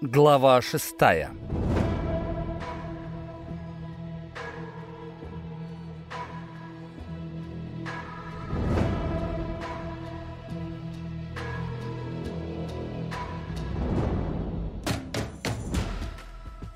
Глава шестая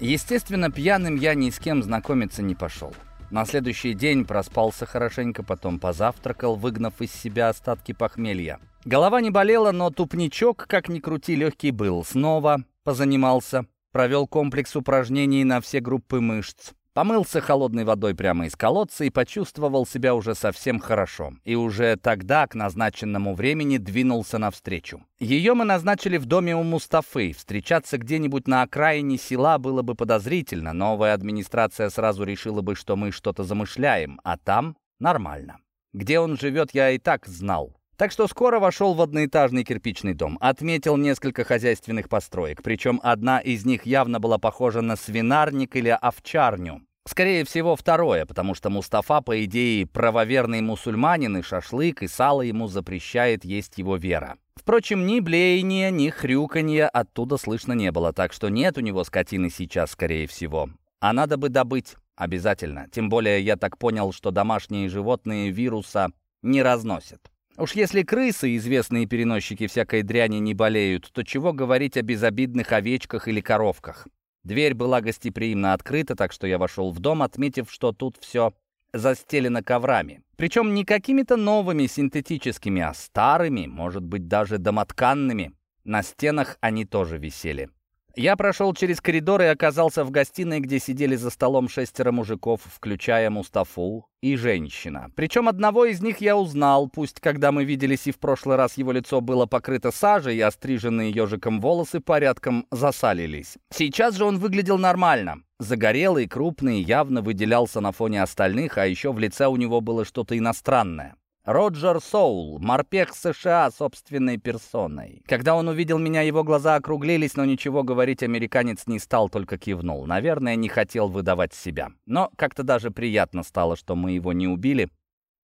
Естественно, пьяным я ни с кем знакомиться не пошел. На следующий день проспался хорошенько, потом позавтракал, выгнав из себя остатки похмелья. Голова не болела, но тупничок, как ни крути, легкий был. Снова позанимался, провел комплекс упражнений на все группы мышц. Помылся холодной водой прямо из колодца и почувствовал себя уже совсем хорошо. И уже тогда, к назначенному времени, двинулся навстречу. Ее мы назначили в доме у Мустафы. Встречаться где-нибудь на окраине села было бы подозрительно. Новая администрация сразу решила бы, что мы что-то замышляем, а там нормально. Где он живет, я и так знал. Так что скоро вошел в одноэтажный кирпичный дом. Отметил несколько хозяйственных построек, причем одна из них явно была похожа на свинарник или овчарню. Скорее всего, второе, потому что Мустафа, по идее, правоверный мусульманин, и шашлык, и сало ему запрещает есть его вера. Впрочем, ни блеяния, ни хрюканья оттуда слышно не было, так что нет у него скотины сейчас, скорее всего. А надо бы добыть обязательно. Тем более, я так понял, что домашние животные вируса не разносят. Уж если крысы, известные переносчики всякой дряни, не болеют, то чего говорить о безобидных овечках или коровках? Дверь была гостеприимно открыта, так что я вошел в дом, отметив, что тут все застелено коврами. Причем не какими-то новыми синтетическими, а старыми, может быть, даже домотканными. На стенах они тоже висели. Я прошел через коридор и оказался в гостиной, где сидели за столом шестеро мужиков, включая Мустафу и женщина. Причем одного из них я узнал, пусть когда мы виделись и в прошлый раз его лицо было покрыто сажей, а стриженные ежиком волосы порядком засалились. Сейчас же он выглядел нормально. Загорелый, крупный, явно выделялся на фоне остальных, а еще в лице у него было что-то иностранное. Роджер Соул, морпех США собственной персоной. Когда он увидел меня, его глаза округлились, но ничего говорить американец не стал, только кивнул. Наверное, не хотел выдавать себя. Но как-то даже приятно стало, что мы его не убили,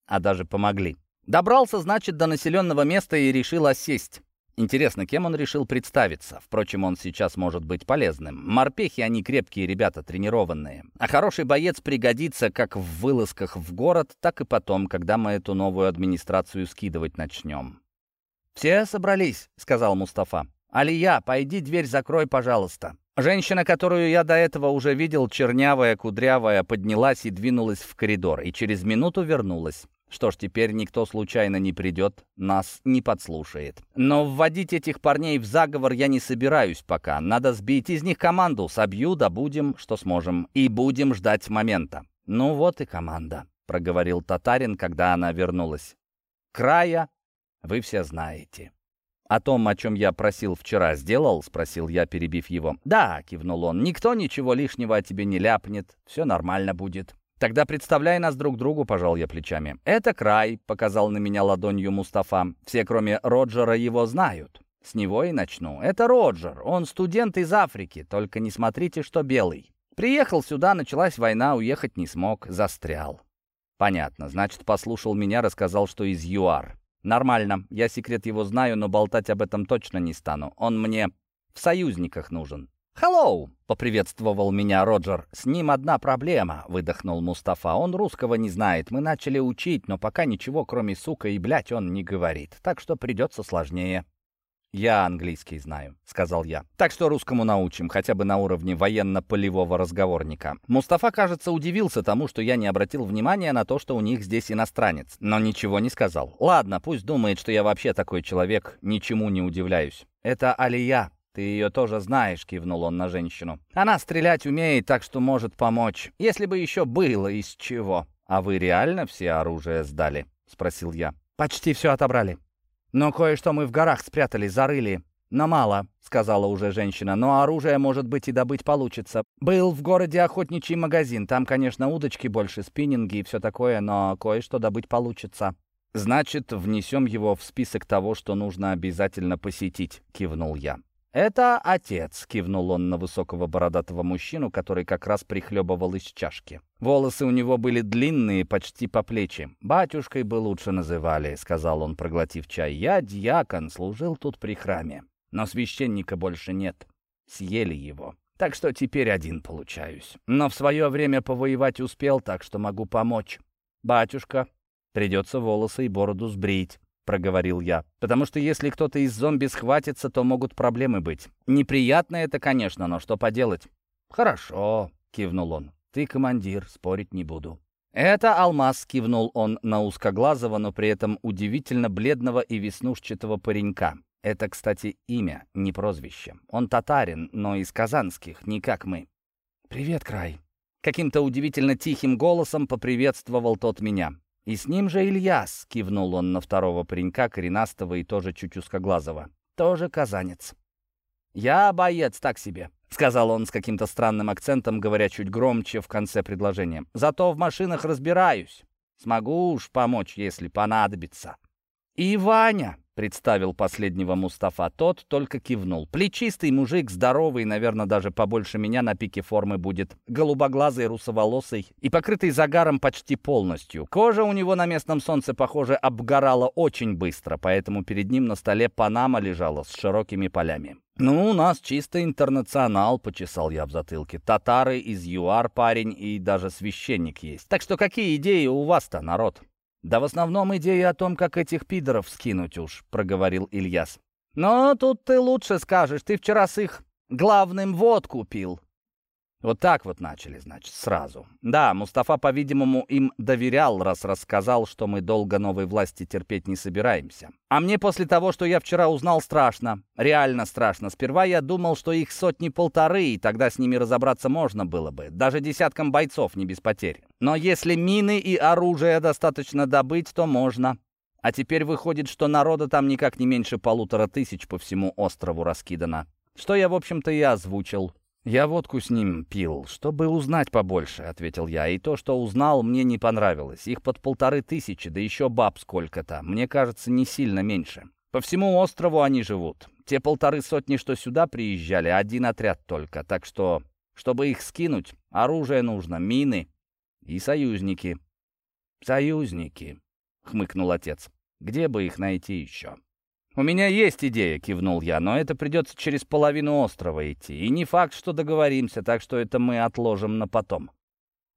а даже помогли. Добрался, значит, до населенного места и решил осесть. Интересно, кем он решил представиться? Впрочем, он сейчас может быть полезным. Морпехи, они крепкие ребята, тренированные. А хороший боец пригодится как в вылазках в город, так и потом, когда мы эту новую администрацию скидывать начнем. «Все собрались», — сказал Мустафа. «Алия, пойди дверь закрой, пожалуйста». Женщина, которую я до этого уже видел, чернявая, кудрявая, поднялась и двинулась в коридор, и через минуту вернулась. Что ж, теперь никто случайно не придет, нас не подслушает. Но вводить этих парней в заговор я не собираюсь пока. Надо сбить из них команду. Собью, добудем, что сможем. И будем ждать момента. Ну вот и команда, проговорил татарин, когда она вернулась. Края вы все знаете. «О том, о чем я просил вчера, сделал?» — спросил я, перебив его. «Да», — кивнул он, — «никто ничего лишнего о тебе не ляпнет, все нормально будет». «Тогда представляй нас друг другу», — пожал я плечами. «Это край», — показал на меня ладонью Мустафа. «Все, кроме Роджера, его знают». С него и начну. Это Роджер, он студент из Африки, только не смотрите, что белый. Приехал сюда, началась война, уехать не смог, застрял. Понятно, значит, послушал меня, рассказал, что из ЮАР. Нормально, я секрет его знаю, но болтать об этом точно не стану. Он мне в союзниках нужен. «Hello!» — поприветствовал меня Роджер. «С ним одна проблема», — выдохнул Мустафа. «Он русского не знает. Мы начали учить, но пока ничего, кроме сука и блять, он не говорит. Так что придется сложнее». «Я английский знаю», — сказал я. «Так что русскому научим, хотя бы на уровне военно-полевого разговорника». Мустафа, кажется, удивился тому, что я не обратил внимания на то, что у них здесь иностранец, но ничего не сказал. «Ладно, пусть думает, что я вообще такой человек, ничему не удивляюсь. Это Алия, «Ты ее тоже знаешь», — кивнул он на женщину. «Она стрелять умеет, так что может помочь. Если бы еще было из чего». «А вы реально все оружие сдали?» — спросил я. «Почти все отобрали. Но кое-что мы в горах спрятали, зарыли. Но мало», — сказала уже женщина. «Но оружие, может быть, и добыть получится. Был в городе охотничий магазин. Там, конечно, удочки больше, спиннинги и все такое, но кое-что добыть получится». «Значит, внесем его в список того, что нужно обязательно посетить», — кивнул я. «Это отец», — кивнул он на высокого бородатого мужчину, который как раз прихлебывал из чашки. Волосы у него были длинные, почти по плечи. «Батюшкой бы лучше называли», — сказал он, проглотив чай. «Я дьякон, служил тут при храме. Но священника больше нет. съели его. Так что теперь один получаюсь. Но в свое время повоевать успел, так что могу помочь. Батюшка, придется волосы и бороду сбрить проговорил я. «Потому что если кто-то из зомби схватится, то могут проблемы быть. Неприятно это, конечно, но что поделать?» «Хорошо», — кивнул он. «Ты командир, спорить не буду». «Это алмаз», — кивнул он на узкоглазого, но при этом удивительно бледного и веснушчатого паренька. Это, кстати, имя, не прозвище. Он татарин, но из казанских, не как мы. «Привет, Край». Каким-то удивительно тихим голосом поприветствовал тот меня. «И с ним же Ильяс», — кивнул он на второго паренька, коренастого и тоже чуть узкоглазого. «Тоже казанец». «Я боец, так себе», — сказал он с каким-то странным акцентом, говоря чуть громче в конце предложения. «Зато в машинах разбираюсь. Смогу уж помочь, если понадобится». «И Ваня», представил последнего Мустафа. Тот только кивнул. Плечистый мужик, здоровый, наверное, даже побольше меня на пике формы будет. Голубоглазый, русоволосый и покрытый загаром почти полностью. Кожа у него на местном солнце, похоже, обгорала очень быстро, поэтому перед ним на столе панама лежала с широкими полями. «Ну, у нас чисто интернационал», — почесал я в затылке. «Татары из ЮАР парень и даже священник есть. Так что какие идеи у вас-то, народ?» «Да в основном идея о том, как этих пидоров скинуть уж», — проговорил Ильяс. «Но тут ты лучше скажешь, ты вчера с их главным водку пил». Вот так вот начали, значит, сразу. Да, Мустафа, по-видимому, им доверял, раз рассказал, что мы долго новой власти терпеть не собираемся. А мне после того, что я вчера узнал, страшно. Реально страшно. Сперва я думал, что их сотни-полторы, и тогда с ними разобраться можно было бы. Даже десяткам бойцов не без потерь. Но если мины и оружие достаточно добыть, то можно. А теперь выходит, что народа там никак не меньше полутора тысяч по всему острову раскидано. Что я, в общем-то, и озвучил. «Я водку с ним пил, чтобы узнать побольше», — ответил я. «И то, что узнал, мне не понравилось. Их под полторы тысячи, да еще баб сколько-то. Мне кажется, не сильно меньше. По всему острову они живут. Те полторы сотни, что сюда приезжали, один отряд только. Так что, чтобы их скинуть, оружие нужно, мины и союзники». «Союзники», — хмыкнул отец. «Где бы их найти еще?» «У меня есть идея», — кивнул я, «но это придется через половину острова идти. И не факт, что договоримся, так что это мы отложим на потом».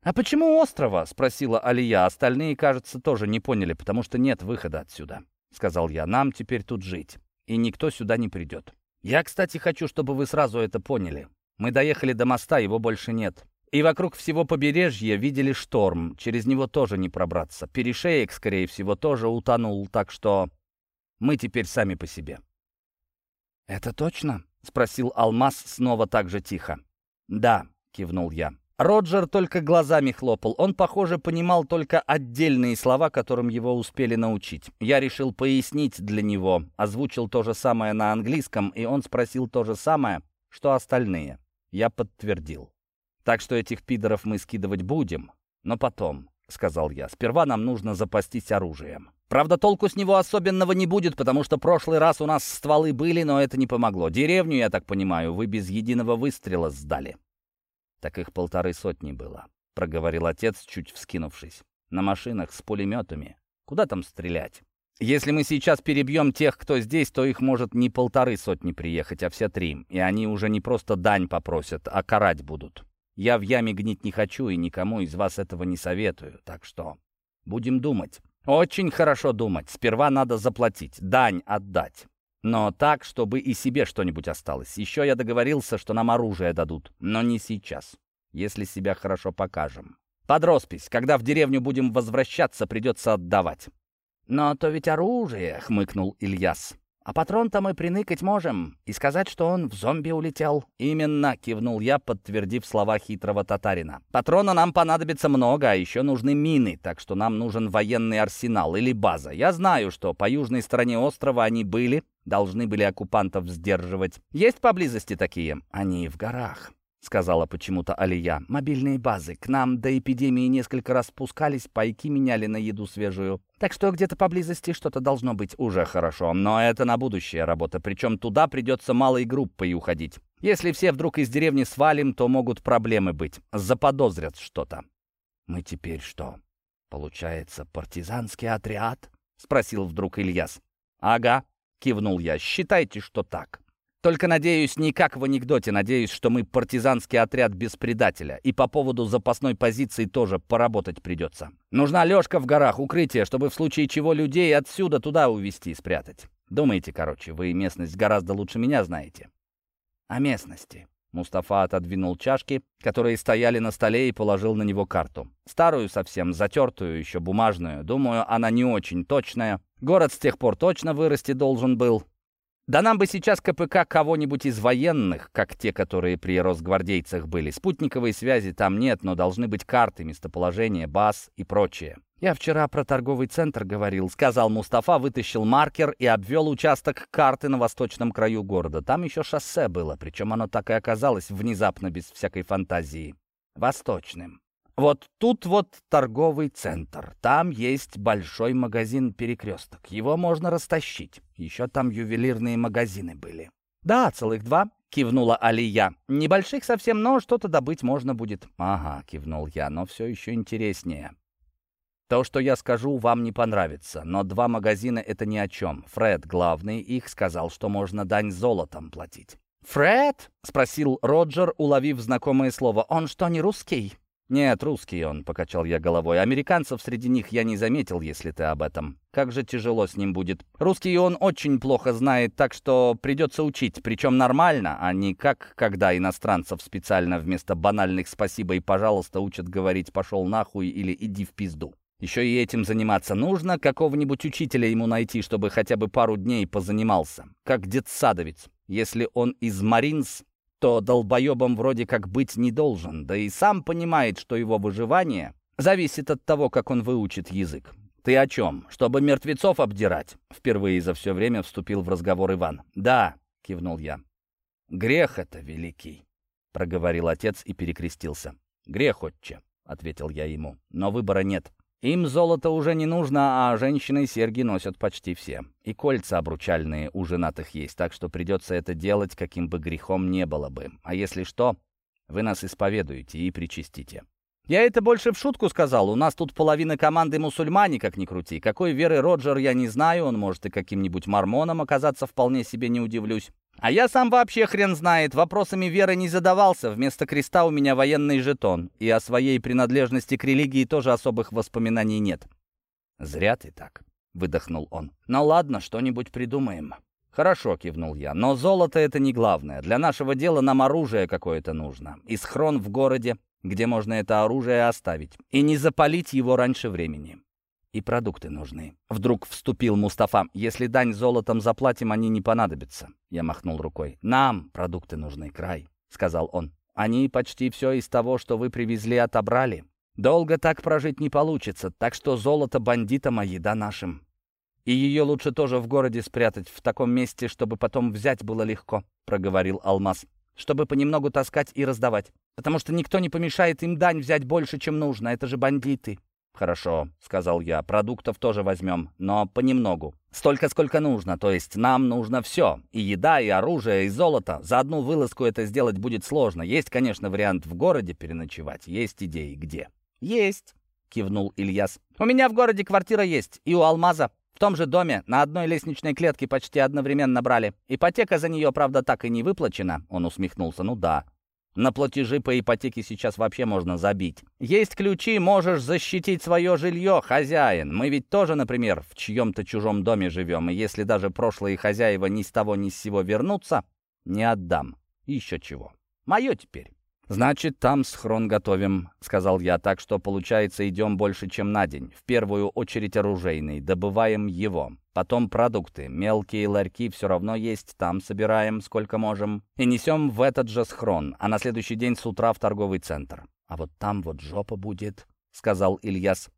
«А почему острова?» — спросила Алия. Остальные, кажется, тоже не поняли, потому что нет выхода отсюда. Сказал я, «Нам теперь тут жить, и никто сюда не придет». «Я, кстати, хочу, чтобы вы сразу это поняли. Мы доехали до моста, его больше нет. И вокруг всего побережья видели шторм. Через него тоже не пробраться. Перешеек, скорее всего, тоже утонул, так что мы теперь сами по себе». «Это точно?» — спросил Алмаз снова так же тихо. «Да», — кивнул я. Роджер только глазами хлопал. Он, похоже, понимал только отдельные слова, которым его успели научить. Я решил пояснить для него, озвучил то же самое на английском, и он спросил то же самое, что остальные. Я подтвердил. «Так что этих пидоров мы скидывать будем, но потом», — сказал я. «Сперва нам нужно запастись оружием». Правда, толку с него особенного не будет, потому что прошлый раз у нас стволы были, но это не помогло. Деревню, я так понимаю, вы без единого выстрела сдали. Так их полторы сотни было, — проговорил отец, чуть вскинувшись. На машинах с пулеметами. Куда там стрелять? Если мы сейчас перебьем тех, кто здесь, то их может не полторы сотни приехать, а все три. И они уже не просто дань попросят, а карать будут. Я в яме гнить не хочу и никому из вас этого не советую. Так что будем думать. Очень хорошо думать. Сперва надо заплатить, дань отдать. Но так, чтобы и себе что-нибудь осталось. Еще я договорился, что нам оружие дадут. Но не сейчас, если себя хорошо покажем. Под роспись, когда в деревню будем возвращаться, придется отдавать. «Но то ведь оружие», — хмыкнул Ильяс. А патрон-то мы приныкать можем и сказать, что он в зомби улетел. Именно, кивнул я, подтвердив слова хитрого татарина. Патрона нам понадобится много, а еще нужны мины, так что нам нужен военный арсенал или база. Я знаю, что по южной стороне острова они были, должны были оккупантов сдерживать. Есть поблизости такие? Они в горах. — сказала почему-то Алия. «Мобильные базы. К нам до эпидемии несколько раз спускались, пайки меняли на еду свежую. Так что где-то поблизости что-то должно быть уже хорошо. Но это на будущее работа. Причем туда придется малой группой уходить. Если все вдруг из деревни свалим, то могут проблемы быть. Заподозрят что-то». «Мы теперь что? Получается, партизанский отряд?» — спросил вдруг Ильяс. «Ага», — кивнул я. «Считайте, что так». Только, надеюсь, не как в анекдоте, надеюсь, что мы партизанский отряд без предателя. И по поводу запасной позиции тоже поработать придется. Нужна лёжка в горах, укрытие, чтобы в случае чего людей отсюда туда увезти и спрятать. Думаете, короче, вы местность гораздо лучше меня знаете. О местности. Мустафа отодвинул чашки, которые стояли на столе, и положил на него карту. Старую совсем, затертую, еще бумажную. Думаю, она не очень точная. Город с тех пор точно вырасти должен был. Да нам бы сейчас КПК кого-нибудь из военных, как те, которые при росгвардейцах были. Спутниковой связи там нет, но должны быть карты, местоположение, баз и прочее. «Я вчера про торговый центр говорил», — сказал Мустафа, вытащил маркер и обвел участок карты на восточном краю города. Там еще шоссе было, причем оно так и оказалось внезапно, без всякой фантазии. Восточным. Вот тут вот торговый центр. Там есть большой магазин «Перекресток». Его можно растащить. Еще там ювелирные магазины были. «Да, целых два», — кивнула Алия. «Небольших совсем, но что-то добыть можно будет». «Ага», — кивнул я, — «но все еще интереснее». То, что я скажу, вам не понравится, но два магазина — это ни о чем. Фред, главный, их сказал, что можно дань золотом платить. «Фред?» — спросил Роджер, уловив знакомое слово. «Он что, не русский?» «Нет, русский он», — покачал я головой. «Американцев среди них я не заметил, если ты об этом. Как же тяжело с ним будет. Русский он очень плохо знает, так что придется учить, причем нормально, а не как, когда иностранцев специально вместо банальных «спасибо» и «пожалуйста» учат говорить «пошел нахуй» или «иди в пизду». Еще и этим заниматься нужно, какого-нибудь учителя ему найти, чтобы хотя бы пару дней позанимался. Как детсадовец. Если он из Маринс, то долбоебом вроде как быть не должен, да и сам понимает, что его выживание зависит от того, как он выучит язык. «Ты о чем? Чтобы мертвецов обдирать?» Впервые за все время вступил в разговор Иван. «Да», — кивнул я. «Грех это великий», — проговорил отец и перекрестился. «Грех, отче», — ответил я ему, — «но выбора нет. Им золото уже не нужно, а женщины серьги носят почти все. И кольца обручальные у женатых есть, так что придется это делать, каким бы грехом не было бы. А если что, вы нас исповедуете и причастите. Я это больше в шутку сказал. У нас тут половина команды мусульмане, как ни крути. Какой веры Роджер, я не знаю. Он может и каким-нибудь мормоном оказаться, вполне себе не удивлюсь. А я сам вообще хрен знает, вопросами веры не задавался, вместо креста у меня военный жетон, и о своей принадлежности к религии тоже особых воспоминаний нет. «Зря ты так», — выдохнул он. «Ну ладно, что-нибудь придумаем». «Хорошо», — кивнул я, — «но золото — это не главное. Для нашего дела нам оружие какое-то нужно. И схрон в городе, где можно это оружие оставить. И не запалить его раньше времени. И продукты нужны. Вдруг вступил Мустафа. Если дань золотом заплатим, они не понадобятся. Я махнул рукой. Нам продукты нужны, край, сказал он. Они почти все из того, что вы привезли, отобрали. Долго так прожить не получится, так что золото бандитам, а еда нашим. И ее лучше тоже в городе спрятать, в таком месте, чтобы потом взять было легко, проговорил Алмаз. Чтобы понемногу таскать и раздавать. Потому что никто не помешает им дань взять больше, чем нужно. Это же бандиты. «Хорошо», — сказал я, — «продуктов тоже возьмем, но понемногу. Столько, сколько нужно, то есть нам нужно все. И еда, и оружие, и золото. За одну вылазку это сделать будет сложно. Есть, конечно, вариант в городе переночевать. Есть идеи где?» «Есть», — кивнул Ильяс. «У меня в городе квартира есть, и у Алмаза. В том же доме на одной лестничной клетке почти одновременно брали. Ипотека за нее, правда, так и не выплачена». Он усмехнулся. «Ну да, на платежи по ипотеке сейчас вообще можно забить. Есть ключи, можешь защитить свое жилье, хозяин. Мы ведь тоже, например, в чьем-то чужом доме живем, и если даже прошлые хозяева ни с того ни с сего вернутся, не отдам. Еще чего. Мое теперь. «Значит, там схрон готовим», — сказал я, «так что, получается, идем больше, чем на день. В первую очередь оружейный, добываем его. Потом продукты, мелкие ларьки все равно есть, там собираем, сколько можем. И несем в этот же схрон, а на следующий день с утра в торговый центр. А вот там вот жопа будет», — сказал Ильяс.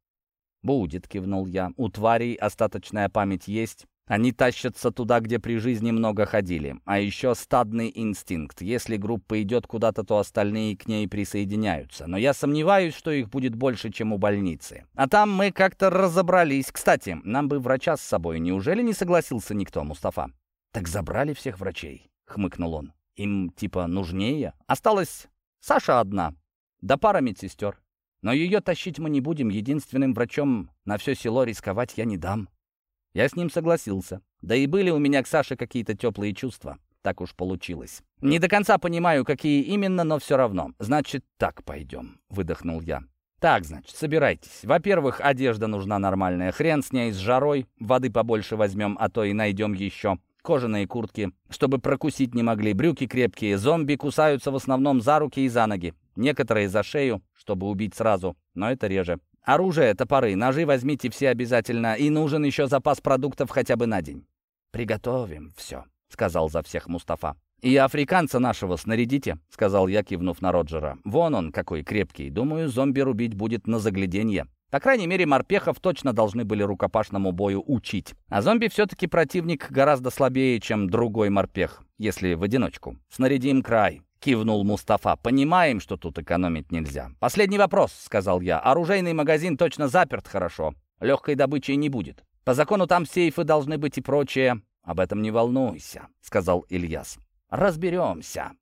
«Будет», — кивнул я. «У тварей остаточная память есть, они тащатся туда, где при жизни много ходили. А еще стадный инстинкт. Если группа идет куда-то, то остальные к ней присоединяются. Но я сомневаюсь, что их будет больше, чем у больницы. А там мы как-то разобрались. Кстати, нам бы врача с собой. Неужели не согласился никто, Мустафа? Так забрали всех врачей, хмыкнул он. Им типа нужнее. Осталась Саша одна. Да пара медсестер. Но ее тащить мы не будем. Единственным врачом на все село рисковать я не дам. Я с ним согласился. Да и были у меня к Саше какие-то теплые чувства. Так уж получилось. Не до конца понимаю, какие именно, но все равно. Значит, так пойдем, выдохнул я. Так, значит, собирайтесь. Во-первых, одежда нужна нормальная. Хрен с ней с жарой. Воды побольше возьмем, а то и найдем еще. Кожаные куртки, чтобы прокусить не могли. Брюки крепкие. Зомби кусаются в основном за руки и за ноги. Некоторые за шею, чтобы убить сразу, но это реже. Оружие, топоры, ножи возьмите все обязательно. И нужен еще запас продуктов хотя бы на день. «Приготовим все», — сказал за всех Мустафа. «И африканца нашего снарядите», — сказал я, кивнув на Роджера. «Вон он какой крепкий. Думаю, зомби рубить будет на загляденье». По крайней мере, морпехов точно должны были рукопашному бою учить. А зомби все-таки противник гораздо слабее, чем другой морпех, если в одиночку. «Снарядим край», — кивнул Мустафа. «Понимаем, что тут экономить нельзя». «Последний вопрос», — сказал я. «Оружейный магазин точно заперт хорошо. Легкой добычи не будет. По закону там сейфы должны быть и прочее». «Об этом не волнуйся», — сказал Ильяс. «Разберемся».